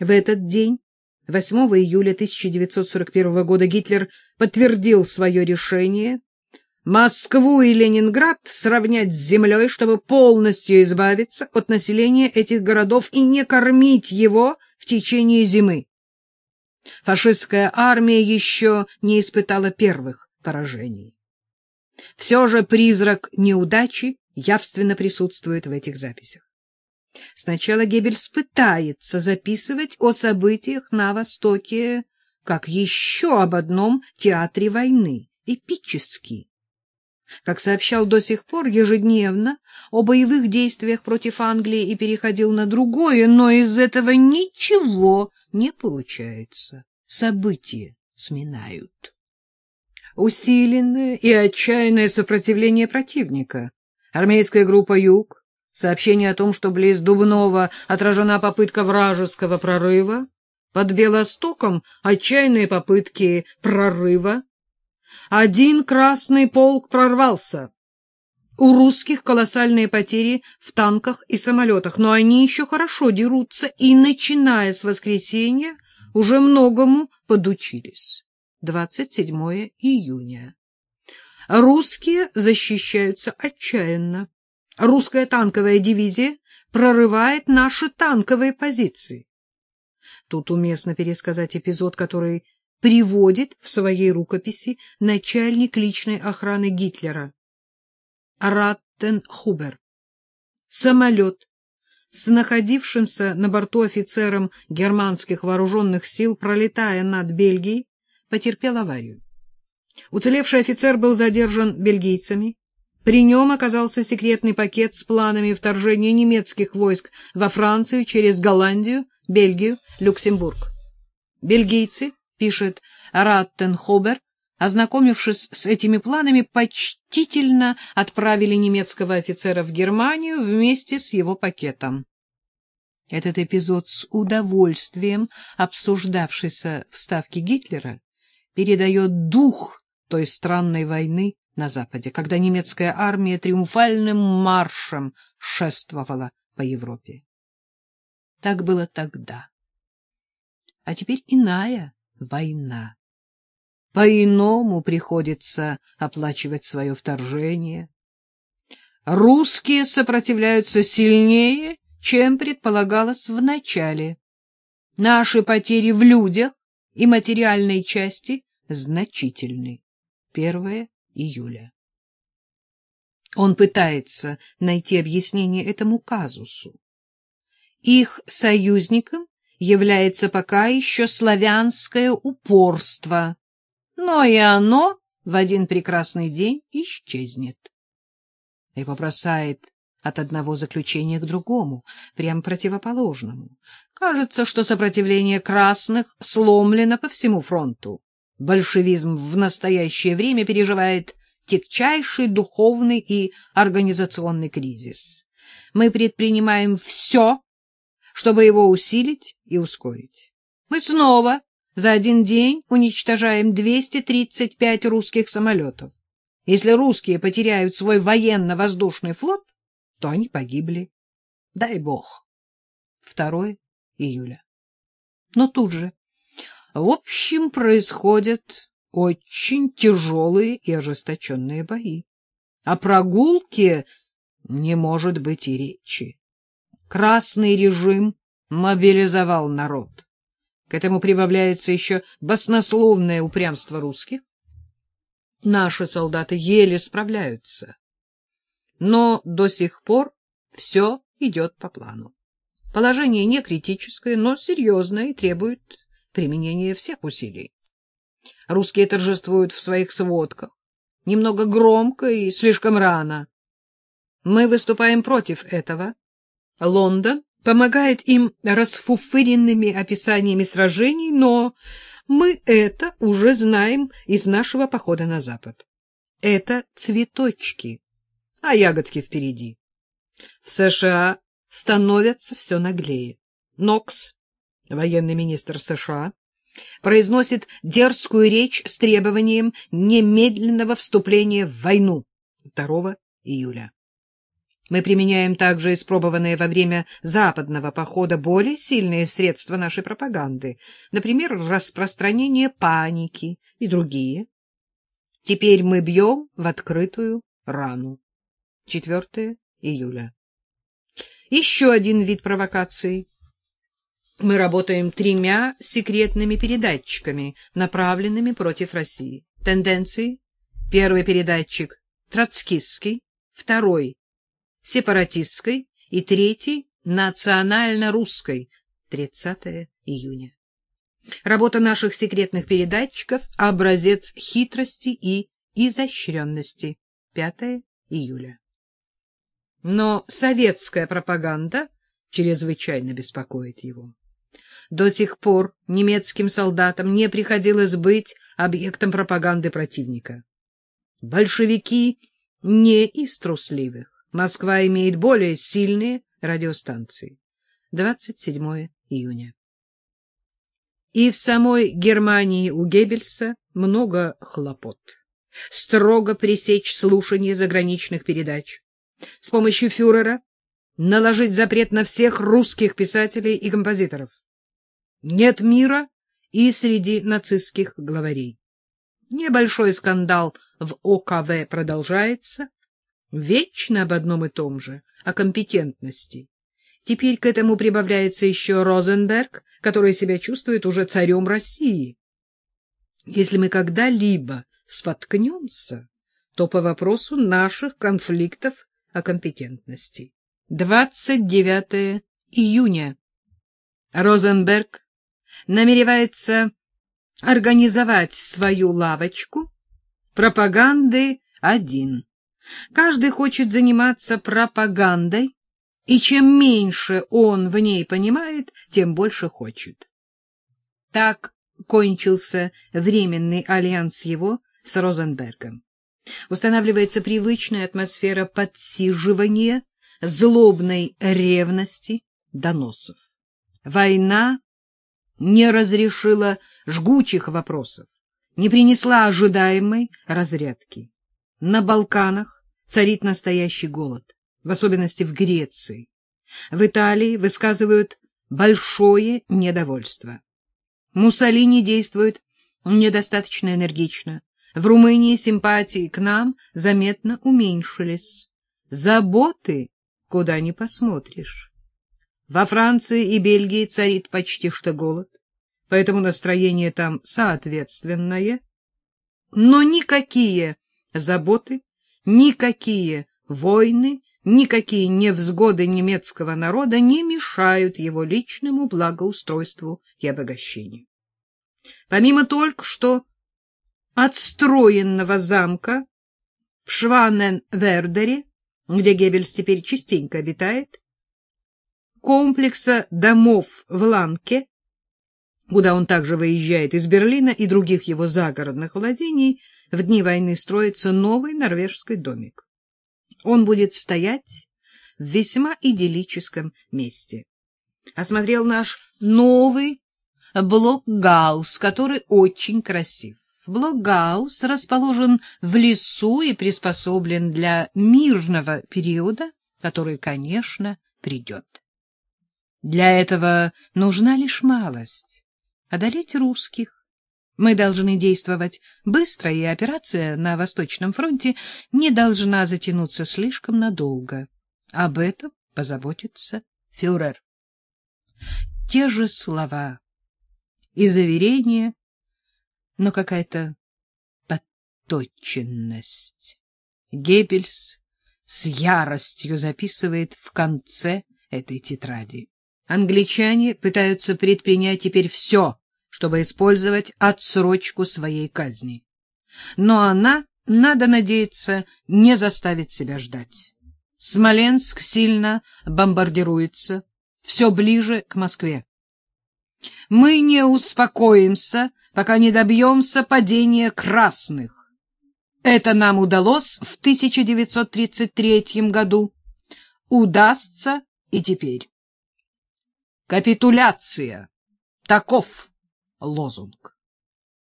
В этот день, 8 июля 1941 года, Гитлер подтвердил свое решение Москву и Ленинград сравнять с землей, чтобы полностью избавиться от населения этих городов и не кормить его в течение зимы. Фашистская армия еще не испытала первых поражений. Все же призрак неудачи явственно присутствует в этих записях. Сначала Геббельс пытается записывать о событиях на Востоке как еще об одном театре войны, эпически. Как сообщал до сих пор ежедневно о боевых действиях против Англии и переходил на другое, но из этого ничего не получается. События сминают. Усиленное и отчаянное сопротивление противника. Армейская группа «Юг», сообщение о том, что близ Дубнова отражена попытка вражеского прорыва, под Белостоком отчаянные попытки прорыва. Один красный полк прорвался. У русских колоссальные потери в танках и самолетах, но они еще хорошо дерутся и, начиная с воскресенья, уже многому подучились. 27 июня. Русские защищаются отчаянно. Русская танковая дивизия прорывает наши танковые позиции. Тут уместно пересказать эпизод, который приводит в своей рукописи начальник личной охраны Гитлера. Раттенхубер. Самолет с находившимся на борту офицером германских вооруженных сил, пролетая над Бельгией, потерпел аварию. Уцелевший офицер был задержан бельгийцами. При нем оказался секретный пакет с планами вторжения немецких войск во Францию через Голландию, Бельгию, Люксембург. Бельгийцы, пишет Раттенхобер, ознакомившись с этими планами, почтительно отправили немецкого офицера в Германию вместе с его пакетом. Этот эпизод с удовольствием, обсуждавшийся в Ставке Гитлера, передает дух той странной войны на Западе, когда немецкая армия триумфальным маршем шествовала по Европе. Так было тогда. А теперь иная война. По-иному приходится оплачивать свое вторжение. Русские сопротивляются сильнее, чем предполагалось в начале. Наши потери в людях и материальной части значительны. 1 июля. Он пытается найти объяснение этому казусу. Их союзником является пока еще славянское упорство, но и оно в один прекрасный день исчезнет. Его бросает от одного заключения к другому, прямо противоположному. Кажется, что сопротивление красных сломлено по всему фронту большевизм в настоящее время переживает тягчайший духовный и организационный кризис. Мы предпринимаем все, чтобы его усилить и ускорить. Мы снова за один день уничтожаем 235 русских самолетов. Если русские потеряют свой военно-воздушный флот, то они погибли. Дай бог. 2 июля. Но тут же в общем, происходят очень тяжелые и ожесточенные бои. О прогулке не может быть и речи. Красный режим мобилизовал народ. К этому прибавляется еще баснословное упрямство русских. Наши солдаты еле справляются. Но до сих пор все идет по плану. Положение не критическое, но серьезное и требует применение всех усилий. Русские торжествуют в своих сводках. Немного громко и слишком рано. Мы выступаем против этого. Лондон помогает им расфуфыренными описаниями сражений, но мы это уже знаем из нашего похода на запад. Это цветочки, а ягодки впереди. В США становятся все наглее. Нокс военный министр США, произносит дерзкую речь с требованием немедленного вступления в войну 2 июля. Мы применяем также испробованные во время западного похода более сильные средства нашей пропаганды, например, распространение паники и другие. Теперь мы бьем в открытую рану. 4 июля. Еще один вид провокации. Мы работаем тремя секретными передатчиками, направленными против России. Тенденции. Первый передатчик — троцкистский, второй — сепаратистской и третий — национально-русской. 30 июня. Работа наших секретных передатчиков — образец хитрости и изощренности. 5 июля. Но советская пропаганда чрезвычайно беспокоит его. До сих пор немецким солдатам не приходилось быть объектом пропаганды противника. Большевики не из трусливых. Москва имеет более сильные радиостанции. 27 июня. И в самой Германии у Геббельса много хлопот. Строго пресечь слушание заграничных передач. С помощью фюрера наложить запрет на всех русских писателей и композиторов. Нет мира и среди нацистских главарей. Небольшой скандал в ОКВ продолжается. Вечно об одном и том же, о компетентности. Теперь к этому прибавляется еще Розенберг, который себя чувствует уже царем России. Если мы когда-либо споткнемся, то по вопросу наших конфликтов о компетентности. 29 июня. Розенберг намеревается организовать свою лавочку пропаганды один. Каждый хочет заниматься пропагандой, и чем меньше он в ней понимает, тем больше хочет. Так кончился временный альянс его с Розенбергом. Устанавливается привычная атмосфера подсиживания, злобной ревности, доносов. Война не разрешила жгучих вопросов, не принесла ожидаемой разрядки. На Балканах царит настоящий голод, в особенности в Греции. В Италии высказывают большое недовольство. Муссолини действует недостаточно энергично. В Румынии симпатии к нам заметно уменьшились. Заботы куда ни посмотришь. Во Франции и Бельгии царит почти что голод, поэтому настроение там соответственное. Но никакие заботы, никакие войны, никакие невзгоды немецкого народа не мешают его личному благоустройству и обогащению. Помимо только что отстроенного замка в Шваненвердере, где Геббельс теперь частенько обитает, комплекса домов в Ланке, куда он также выезжает из Берлина и других его загородных владений, в дни войны строится новый норвежский домик. Он будет стоять в весьма идиллическом месте. Осмотрел наш новый блокгаус, который очень красив. Блокгаус расположен в лесу и приспособлен для мирного периода, который, конечно, придет. Для этого нужна лишь малость — одолеть русских. Мы должны действовать быстро, и операция на Восточном фронте не должна затянуться слишком надолго. Об этом позаботится фюрер. Те же слова и заверения, но какая-то подточенность. Геббельс с яростью записывает в конце этой тетради. Англичане пытаются предпринять теперь все, чтобы использовать отсрочку своей казни. Но она, надо надеяться, не заставит себя ждать. Смоленск сильно бомбардируется, все ближе к Москве. Мы не успокоимся, пока не добьемся падения красных. Это нам удалось в 1933 году. Удастся и теперь. Капитуляция. Таков лозунг.